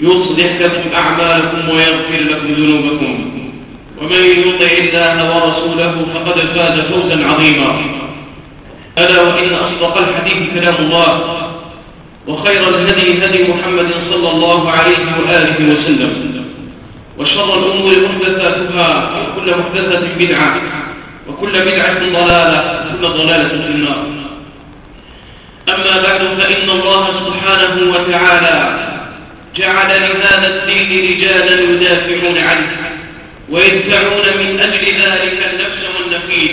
يصلح لكم أعمالكم ويغفر لكم ذنوبكم. ومن يطع الله ورسوله فقد فاز فوزا عظيما. ألا وإن أصدق الحديث كلام الله وخير الهدي هدي محمد صلى الله عليه وآله وسلم. وشر الأمور محدثاتها وكل محدثة بدعة وكل بدعة ضلالة وكل ضلالة في النار. أما بعد فإن الله سبحانه وتعالى جعل لهذا الدين رجالا يدافعون عنه ويدفعون من أجل ذلك النفس والنفيس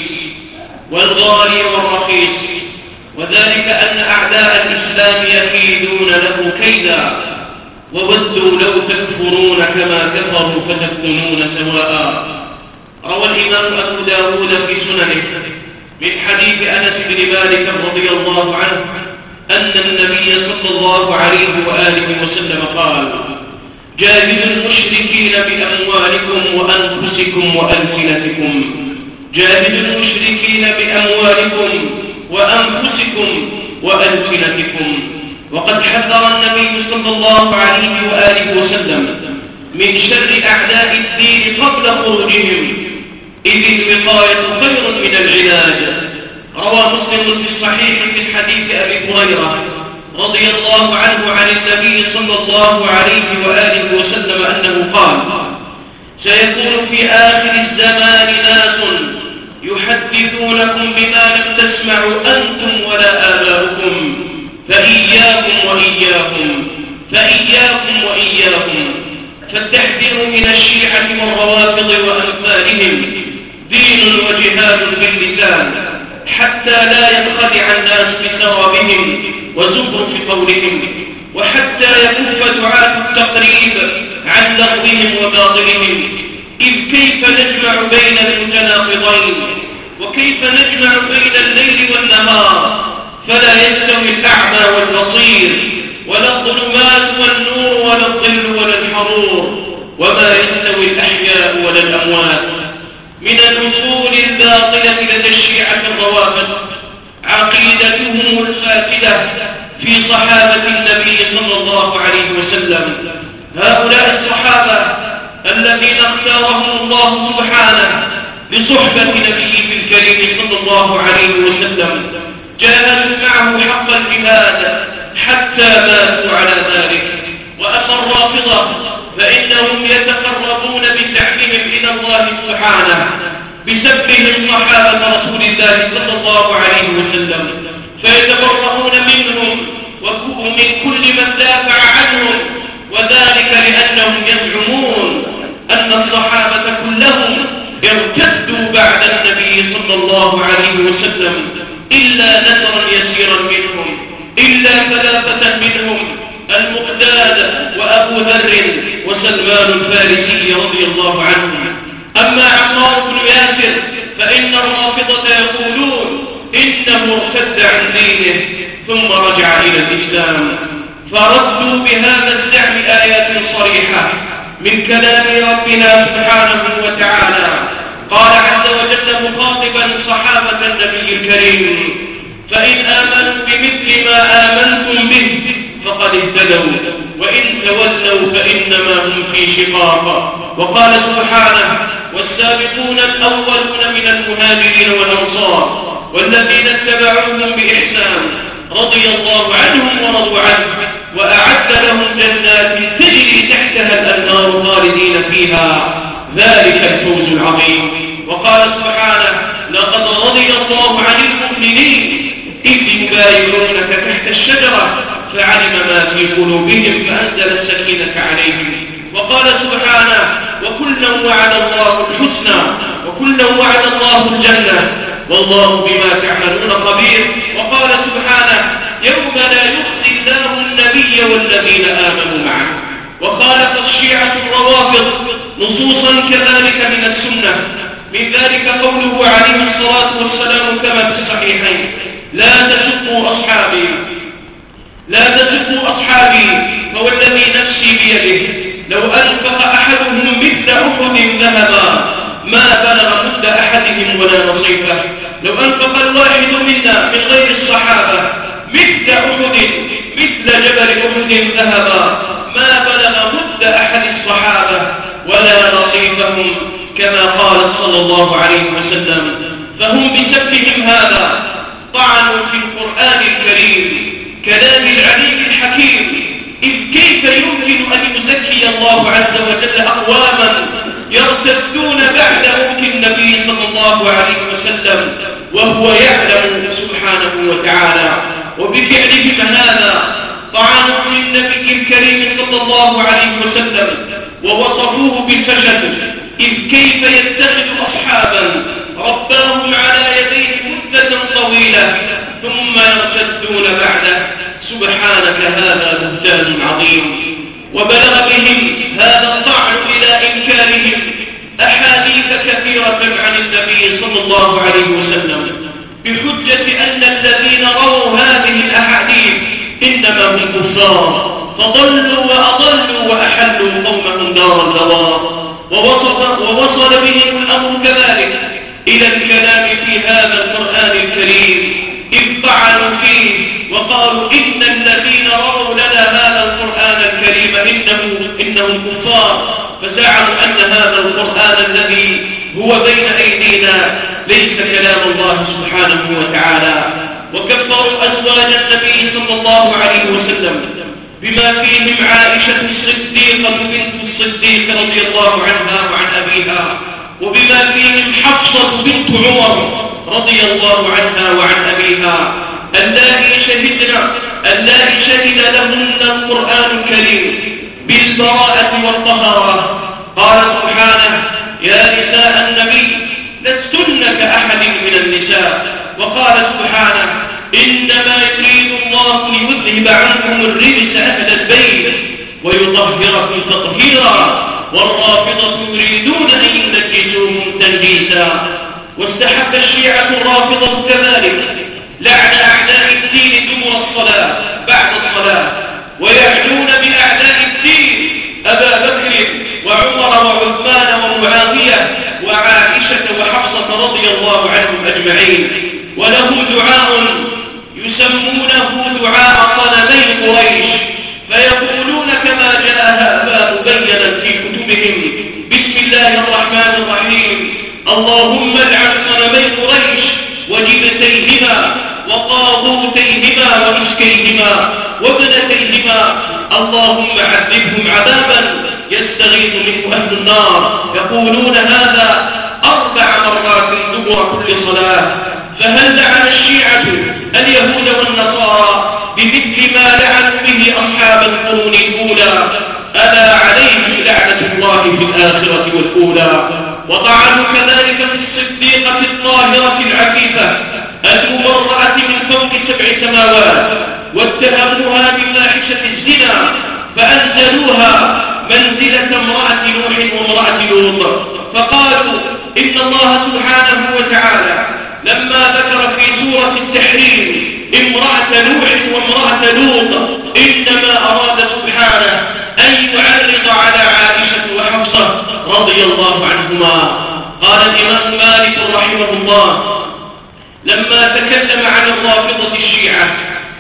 والغالي والرخيص. وذلك أن أعداء الإسلام يكيدون له كيدا وودوا لو تكفرون كما كفروا فتكونون سواء. روى الإمام أبو داود في سننه من حديث أنس بن مالك رضي الله عنه أن النبي صلى الله عليه وآله وسلم قال جاهدوا المشركين بأموالكم وأنفسكم وألسنتكم. جاهدوا المشركين بأموالكم وأنفسكم وألسنتكم. وقد حذر النبي صلى الله عليه وآله وسلم من شر أعداء الدين قبل خروجهم. إذ الوقاية خير من العلاج. روى مسلم في الصحيح من حديث أبي هريرة رضي الله عنه عن النبي صلى الله عليه وآله وسلم أنه قال سيكون في آخر الزمان ناس يحدثونكم بما لم تسمعوا أنتم ولا آباؤكم فإياكم وإياكم فإياكم وإياكم فالتحذير من الشيعة والروافض وأمثالهم دين وجهاد باللسان حتى لا ينخدع الناس بثوابهم وزخرف قولهم وحتى يكف دعاة التقريب عن لغوهم وباطلهم. إذ كيف نجمع بين المتناقضين؟ وكيف نجمع بين الليل والنهار؟ فلا يستوي الأعمى والبصير ولا الظلمات والنور ولا الظل ولا الحرور. وما يستوي الأحياء ولا الأموات. من الأصول الباطلة لدى الروافض عقيدتهم الفاسدة في صحابة النبي صلى الله عليه وسلم. هؤلاء الصحابة الذين اختارهم الله سبحانه لصحبة نبيه الكريم صلى الله عليه وسلم جاهدوا معه حق الجهاد حتى ماتوا على ذلك. وأما الرافضة فإنهم يتقربون بزعمهم إلى الله سبحانه. بسبهم صحابة رسول الله صلى الله عليه وسلم. فيتبرؤون منهم ومن كل من دافع عنهم. وذلك لأنهم يزعمون أن الصحابة كلهم ارتدوا بعد النبي صلى الله عليه وسلم. إلا نذرا يسيرا منهم إلا ثلاثة منهم المقداد وأبو ذر وسلمان الفارسي رضي الله عنهم. أما عمار بن ياسر فإن الرافضة يقولون إنه ارتد عن دينه ثم رجع إلى الإسلام. فردوا بهذا الزعم آيات صريحة من كلام ربنا سبحانه وتعالى. قال عز وجل مخاطبا صحابة النبي الكريم فإن آمنوا بمثل ما آمنتم به فقد اهتدوا وإن تولوا فإنما هم في شقاق. وقال سبحانه والسابقون الأولون من المهاجرين والأنصار والذين اتبعوهم بإحسان رضي الله عنهم ورضوا عنه وأعد لهم جنات تجري تحتها الأنهار خالدين فيها. ذلك الفوز العظيم. وقال سبحانه لقد رضي الله عن المؤمنين إذ يبايعونك تحت الشجرة فعلم ما في قلوبهم فأنزل السكينة عليهم وقال سبحانه وكلا وعد الله الحسنى وكلا وعد الله الجنة. والله بما تعملون خبير. وقال سبحانه يوم لا يخزي الله النبي والذين آمنوا معه. وخالف الشيعة الروافض نصوصا كذلك من السنة. من ذلك قوله عليه الصلاة والسلام كما في الصحيحين لا تسبوا أصحابي. لا تسبوا أصحابي فوالذي نفسي بيده. لو أنفق أحدهم مثل أحد ذهبا ما بلغ مد أحدهم ولا نصيفه لو أنفق الواحد منا من غير الصحابة مثل أحد مثل جبل أحد ذهبا ما بلغ مد أحد الصحابة ولا نصيفهم كما قال صلى الله عليه وسلم. فهم بسبهم هذا طعنوا في القرآن الكريم كلام العليم الحكيم. كيف يمكن أن يزكي الله عز وجل أقواما يرتدون بعد موت النبي صلى الله عليه وسلم وهو يعلم سبحانه وتعالى وبفعلهم هذا طعنوا للنبي الكريم صلى الله عليه وسلم ووصفوه بالفشل إذ كيف يتخذ أصحابا رباهم على يديه مدة طويلة ثم يرتدون بعده سبحانك هذا بهتان عظيم. وبلغ بهم هذا الطعن إلى إنكارهم أحاديث كثيرة عن النبي صلى الله عليه وسلم بحجة أن الذين رووا هذه الأحاديث إنما هم كفار فضلوا وأضلوا وأحلوا قومهم دار الدوار ووصل, ووصل بهم الأمر كذلك إلى الكلام في هذا القرآن الكريم. إذ طعنوا فيه وقالوا إن الذين رأوا لنا هذا القرآن الكريم إنه إنهم كفار. فزعموا أن هذا القرآن الذي هو بين أيدينا ليس كلام الله سبحانه وتعالى. وكفروا أزواج النبي صلى الله عليه وسلم بما فيهم عائشة الصديقة بنت الصديق رضي الله عنها وعن أبيها وبما فيهم حفصة بنت عمر رضي الله عنها وعن أبيها اللائي شهدنا اللائي شهد لهن القرآن الكريم بالبراءة والطهارة. قال سبحانه يا نساء النبي لستن كأحد من النساء. وقال سبحانه إنما يريد الله ليذهب عنكم الرجس أهل البيت ويطهركم تطهيرا والرافضة يريدون أن ينجسوهم تنجيسا واستحب الشيعة الرافضة كذلك لعن أعداء الدين دبر الصلاة بعد الصلاة. ويعنون بأعداء الدين أبا بكر وعمر وعثمان ومعاوية وعائشة وحفصة رضي الله عنهم أجمعين. ولهم دعاء يسمونه دعاء صنمي قريش فيقولون كما جاء هذا مبينا في كتبهم بسم الله الرحمن الرحيم اللهم العن صنمي قريش وجبتيهما وقاضوتيهما وإشكيهما وابنتيهما. اللهم عذبهم عذابا يستغيث منه أهل النار. يقولون هذا أربع مرات دبر كل صلاة. فهل لعن الشيعة اليهود والنصارى بمثل ما لعنوا به أصحاب القرون الأولى؟ ألا عليهم لعنة الله في الآخرة والأولى. وطعنوا كذلك في الصديقة الطاهرة العفيفة المبرأة من فوق سبع سماوات واتهموها بفاحشة الزنا فأنزلوها منزلة امرأة نوح وامرأة لوط. فقالوا إن الله سبحانه وتعالى لما ذكر في سورة التحريم امرأة نوح وامرأة لوط إنما أراد سبحانه أن وحفصة رضي الله عنهما قال الإمام مالك رحمه الله لما تكلم عن الرافضة الشيعة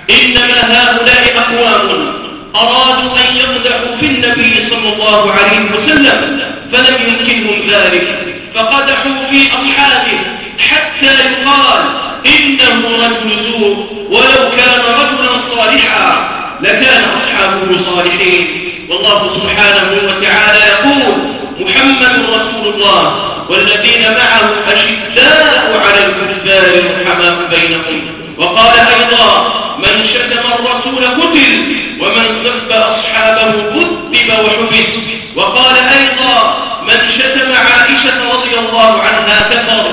إنما هؤلاء أقوام أرادوا أن يقدحوا في النبي صلى الله عليه وسلم فلم يمكنهم ذلك فقدحوا في أصحابه حتى يقال إنه رجل سوء ولو كان رجلا صالحا لكان أصحابه صالحين. والله سبحانه وتعالى يقول محمد رسول الله والذين معه أشداء على الكفار رحماء بينهم. وقال أيضا من شتم الرسول قتل ومن سب أصحابه كذب وحبس. وقال أيضا من شتم عائشة رضي الله عنها كفر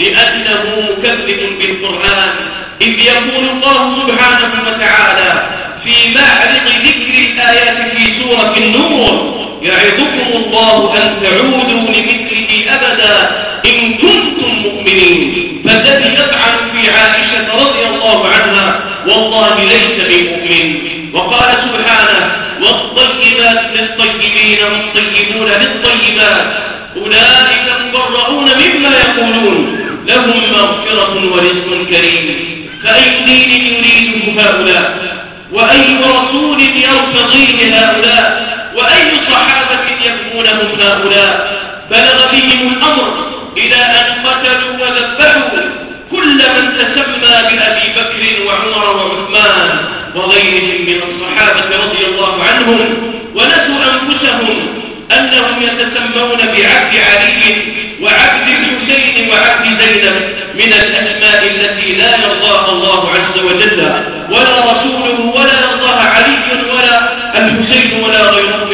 لأنه مكذب بالقرآن. إذ يقول الله سبحانه وتعالى في معرض ذكر الآيات في سورة النور يعظكم الله أن تعودوا لمثله أبدا. إن كنتم مؤمنين فالذي يفعل في عائشة رضي الله عنها والله ليس بمؤمن. وقال سبحانه والطيبات للطيبين والطيبون للطيبات. أولئك مبرؤون مما يقولون. لهم مغفرة ورزق كريم. فأي دين يريده هؤلاء؟ وأي رسول يرتضيه هؤلاء؟ وأي صحابة يكونهم هؤلاء بلغ بهم الأمر إلى أن قتلوا وذبحوا كل من تسمى بأبي بكر وعمر وعثمان وغيرهم من الصحابة رضي الله عنهم ونسوا أنفسهم أنهم يتسمون بعبد علي وعبد الحسين وعبد زينب من الأسماء التي لا يرضاها الله عز وجل ولا رسوله ولا يرضاها علي ولا الحسين ولا غيره.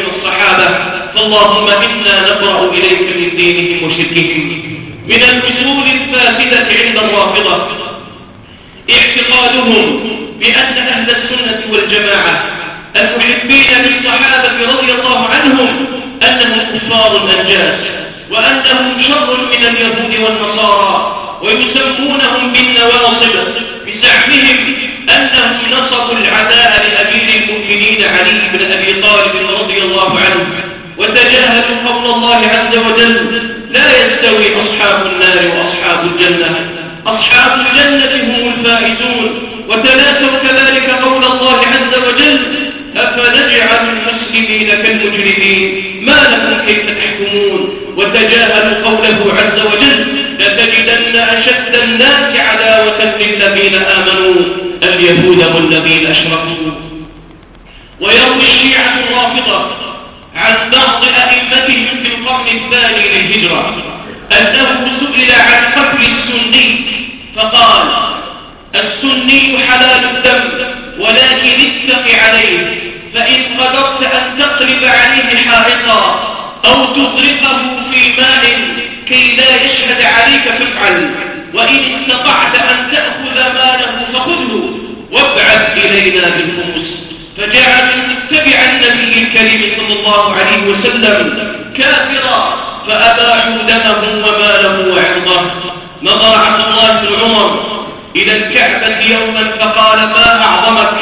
الصحابة فاللهم إنا نبرأ إليك من دينهم وشركهم من الأصول الفاسدة عند الرافضة. اعتقادهم بأن أهل السنة والجماعة المحبين للصحابة رضي الله عنهم أنهم كفار أنجاز وأنهم شر من اليهود والنصارى ويسمونهم بالنواصب بزعمهم أنهم نصبوا العداء لأمير المؤمنين علي بن أبي طالب رضي الله عنه وتجاهلوا قول الله عز وجل لا يستوي أصحاب النار وأصحاب الجنة. أصحاب الجنة هم الفائزون. وتناسوا كذلك قول الله عز وجل أفنجعل المسلمين كالمجرمين؟ ما لكم كيف تحكمون؟ وتجاهلوا قوله عز وجل لتجدن أشد الناس عداوة للذين آمنوا. اليهود والذين أشركوا. ويروي الشيعة الرافضة عن بعض أئمتهم في القرن الثاني للهجرة أنه سئل عن قتل السني فقال السني حلال الدم ولكن اتق عليه فإن قدرت أن تقلب عليه حائطا أو تغرقه في ماء كي لا يشهد عليك فافعل وإن استطعت أن تأخذ ماله فخذه وابعث إلينا بالخمس فجعل متبع النبي الكريم صلى الله عليه وسلم كافرا فأباحوا دمه وماله وعرضه نظر عبد الله بن عمر إلى الكعبة يوما فقال ما أعظمك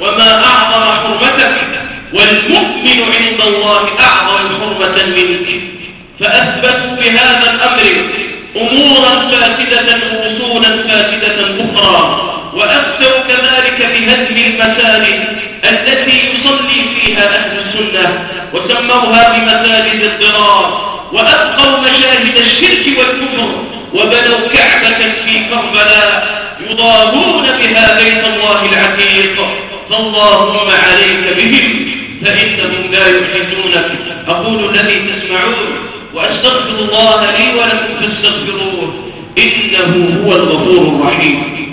وما أعظم حرمتك؟ والمؤمن عند الله أعظم حرمة منك. فأثبتوا بهذا الأمر أمورا فاسدة وصولا فاسدة أخرى. وأفتوا كذلك بهدم المساجد التي يصلي فيها أهل السنة وسموها بمساجد الضرار وأبقوا مشاهد الشرك والكفر وبنوا كعبة في كربلاء يضاهون بها بيت الله العتيق. فاللهم عليك بهم فإنهم لا يحيطونك. أقول الذي تسمعون وأستغفر الله لي ولكم فاستغفروه إنه هو الغفور الرحيم.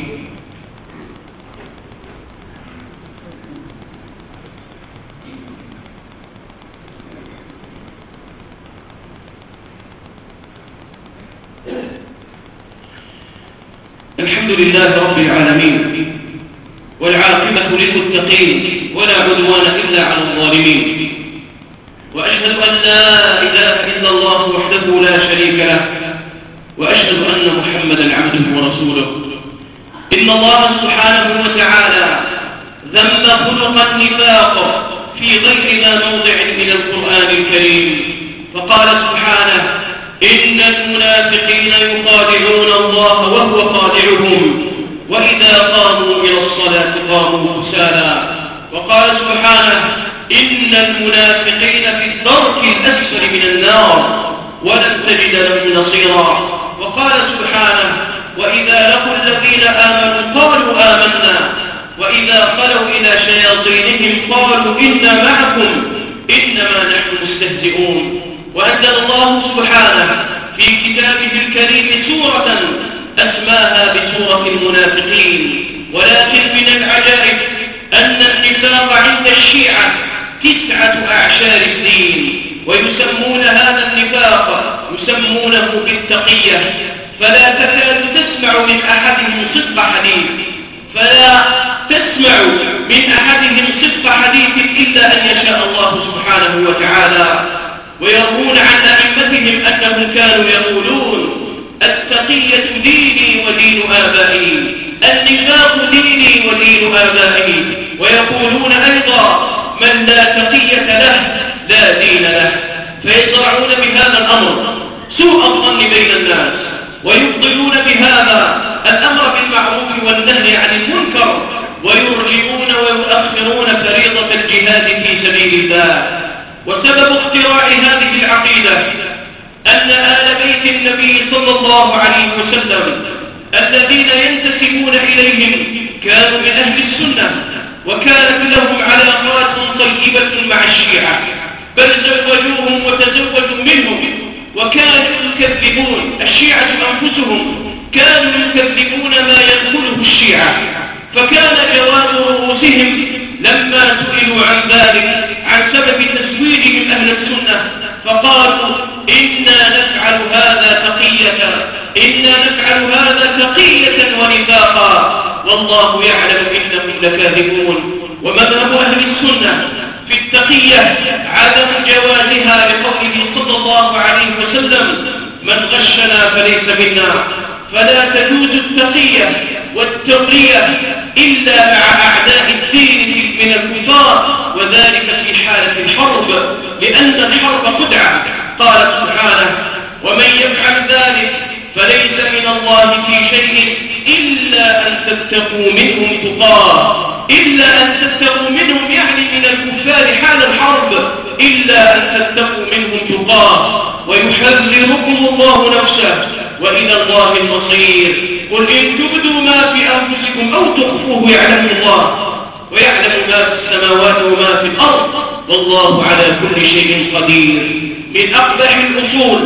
لله رب العالمين والعاقبة للمتقين ولا عدوان إلا على الظالمين وأشهد أن لا إله إلا الله وحده لا شريك له وأشهد أن محمدا عبده ورسوله إن الله سبحانه وتعالى ذم خلق النفاق في غير ما موضع من القرآن الكريم فقال سبحانه إن المنافقين يخادعون الله وهو خادعهم. وإذا قاموا إلى الصلاة قاموا كسالى وقال سبحانه إن المنافقين في الدرك الأسفل من النار ولن تجد لهم نصيرا. وقال سبحانه وإذا لقوا الذين آمنوا قالوا آمنا. وإذا خلوا إلى شياطينهم قالوا إنا معكم. إنما نحن مستهزئون. وأنزل الله سبحانه في كتابه الكريم سورة أسماها بسورة المنافقين. ولكن من العجائب أن النفاق عند الشيعة تسعة أعشار الدين ويسمون هذا النفاق يسمونه بالتقية. فلا تكاد تسمع من أحدهم صدق حديث. فلا تسمع من أحدهم صدق حديث إلا أن يشاء الله سبحانه وتعالى. ويروون عن أئمتهم أنهم كانوا يقولون التقية ديني ودين آبائي النفاق ديني ودين آبائي. ويقولون أيضا من لا تقية له لا دين له. فيصرعون بهذا الأمر سوء الظن بين الناس ويبطلون بهذا الأمر بالمعروف والنهي عن المنكر ويرجئون ويؤخرون فريضة الجهاد في سبيل الله. وسبب اختراع هذه العقيدة أن آل بيت النبي صلى الله عليه وسلم الذين ينتسبون إليهم كانوا من أهل السنة وكانت لهم علاقات طيبة مع الشيعة بل زوجوهم وتزوجوا منهم وكانوا يكذبون الشيعة أنفسهم كانوا يكذبون ما يقوله الشيعة فكان جواب رؤوسهم لما سئلوا عن ذلك عن سبب تزويجهم أهل السنة فقالوا إنا نفعل هذا تقية إنا نفعل هذا تقية ونفاقا. والله يعلم إنهم لكاذبون. ومذهب أهل السنة في التقية عدم جوازها لقوله صلى الله عليه وسلم من غشنا فليس منا. فلا تجوز التقية والتقية إلا مع أعداء الدين من الكفار وذلك في حالة الحرب لأن الحرب خدعة قال سبحانه ومن يفعل ذلك فليس من الله في شيء إلا أن تتقوا منهم تقاة إلا أن تتقوا منهم يعني من الكفار حال الحرب إلا أن تتقوا منهم تقاة. ويحذركم الله نفسه وإلى الله المصير. قل إن تبدوا ما في أنفسكم أو تخفوه يعلم الله ويعلم ما في السماوات وما في الأرض والله على كل شيء قدير. من أقبح الأصول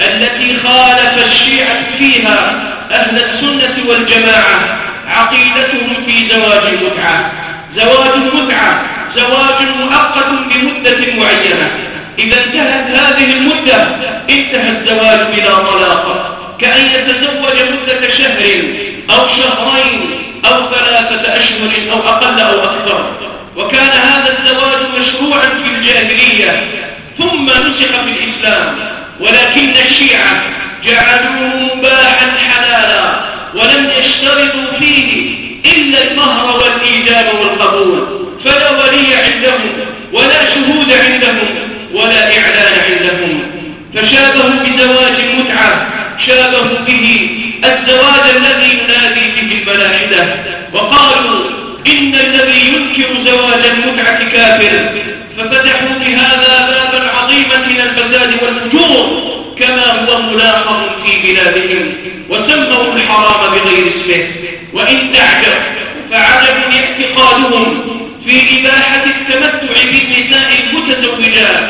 التي خالف الشيعة فيها أهل السنة والجماعة عقيدتهم في زواج المتعة. زواج المتعة زواج مؤقت لمدة معينة. إذا انتهت هذه المدة انتهى الزواج بلا طلاق. كأن يتزوج مدة شهر أو شهرين أو ثلاثة أشهر أو أقل أو أكثر. وكان هذا الزواج مشروعا في الجاهلية ثم نسخ في الإسلام. ولكن الشيعة جعلوه مباحا حلالا ولم يشترطوا فيه إلا المهر والإيجاب والقبول. فلا ولي عندهم ولا شهود عندهم ولا إعلان عندهم. فشابهوا بزواج المتعة شابهوا به الزواج الذي ينادي به الملاحدة وقالوا إن الذي ينكر زواج المتعة كافر. ففتحوا بهذا بابا عظيما من الفساد والفجور كما هو ملاحظ في بلادهم وسموا الحرام بغير اسمه. وإن تعجب فعجب اعتقادهم في إباحة التمتع بالنساء المتزوجات.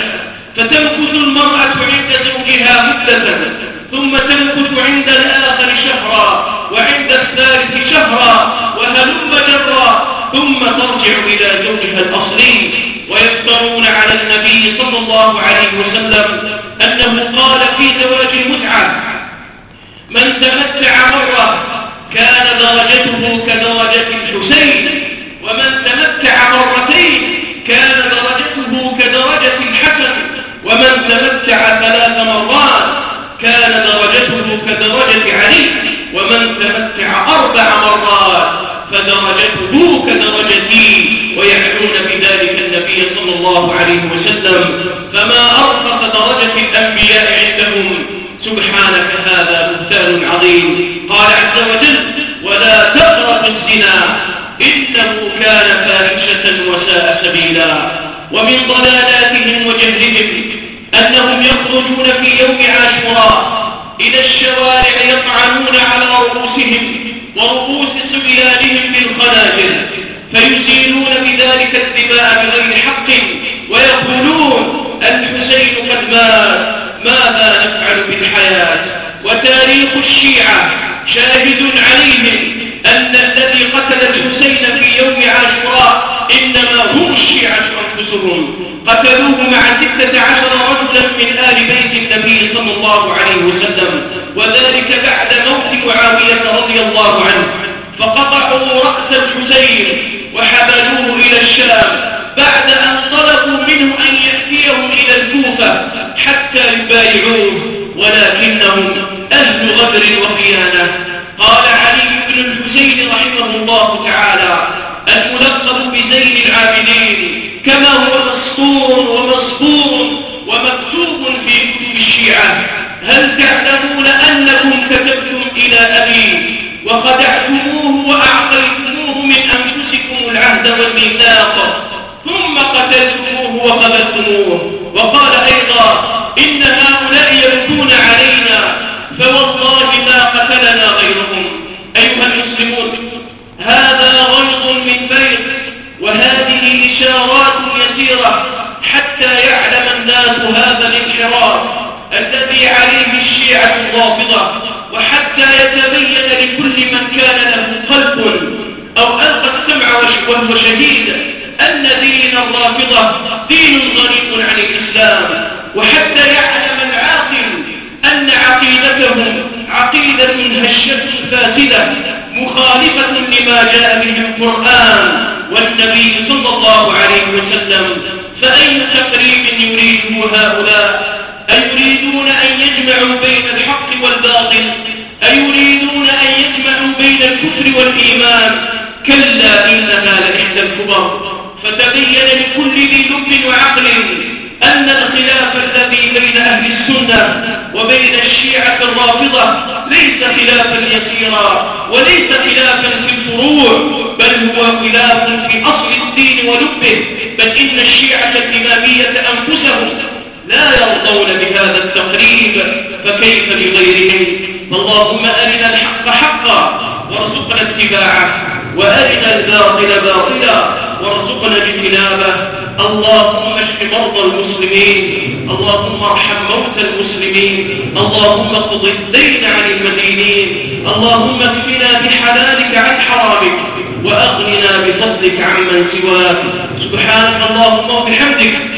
فتمكث المرأة عند زوجها مدة ثم تمكث عند الآخر شهرا وعند الثالث شهرا وهلم جرا ثم ترجع إلى زوجها الأصلي ويفترون على النبي صلى الله عليه وسلم أنه قال في زواج المتعة من تمتع مرة كان درجته كدرجة الحسين ومن تمتع مرتين كان درجته كدرجة الحسن ومن تمتع ثلاث مرات كان كدرجة علي ومن تمتع أربع مرات فدرجته كدرجتي ويعنون بذلك النبي صلى الله عليه وسلم. فما أرفق درجة الأنبياء عندهم؟ سبحانك هذا بهتان عظيم. قال عز وجل ولا تقربوا الزنا إنه كان فاحشة وساء سبيلا. ومن ضلالاتهم وجهلهم أنهم يخرجون في يوم عاشوراء الشوارع يطعنون على رؤوسهم ورؤوس سبيانهم بالخناجر فيسيلون بذلك الدماء بغير حق ويقولون الحسين قد مات ماذا نفعل بالحياة؟ وتاريخ الشيعة شاهد عليهم أن الذي قتل الحسين في يوم عاشوراء إنما هم الشيعة أنفسهم. قتلوه مع ستة عشر رجلا من آل بيت النبي صلى الله عليه وسلم وذلك بعد موت معاوية رضي الله عنه فقطعوا رأس الحسين وحملوه إلى الشام بعد أن طلبوا منه أن يأتيهم إلى الكوفة حتى يبايعوه ولكنهم أهل غدر وخيانة. قال علي بن الحسين رحمه الله تعالى الملقب بزين العابدين كما هو مسطور ومصبور ومكتوب في كتب الشيعة. هل تعلمون أنكم كتبتم إلى أبي وخدعتموه وأعطيتموه من أنفسكم العهد والميثاق ثم قتلتموه وقبلتموه وقال أيضا إن هؤلاء يردون علينا فوالله ما قتلنا غيرهم. أيها المسلمون هذا غيظ من بيت وهذه إشارات يسيرة حتى يعلم الناس هذا الانحراف الذي عليه الشيعة الرافضة. وحتى يتبين لكل من كان له قلب أو ألقى السمع وهو شهيد أن دين الرافضة دين غريب عن الإسلام. وحتى يعلم العاقل أن عقيدتهم عقيدة هشة فاسدة مخالفة لما جاء به القرآن والنبي صلى الله عليه وسلم. فأي تقريب يريده هؤلاء؟ أيريدون أن يجمعوا بين الحق والباطل؟ أيريدون أن يجمعوا بين الكفر والإيمان؟ كلا إنها لإحدى الكبر فتبين لكل ذي لب وعقل أن الخلاف الذي بين أهل السنة وبين الشيعة الرافضة ليس خلافا يسيرا وليس خلافا في الفروع بل هو خلاف في أصل الدين ولبه بل إن الشيعة الإمامية أنفسهم لا يرضون بهذا التقريب فكيف لغيرهم فاللهم أرنا الحق حقا وارزقنا اتباعه وأرنا الباطل باطلا وارزقنا اجتنابه. اللهم اشف مرضى المسلمين اللهم ارحم موتى المسلمين اللهم اقض الدين عن المدينين اللهم اكفنا بحلالك عن حرامك وأغننا بفضلك عمن سواك. سبحانك اللهم وبحمدك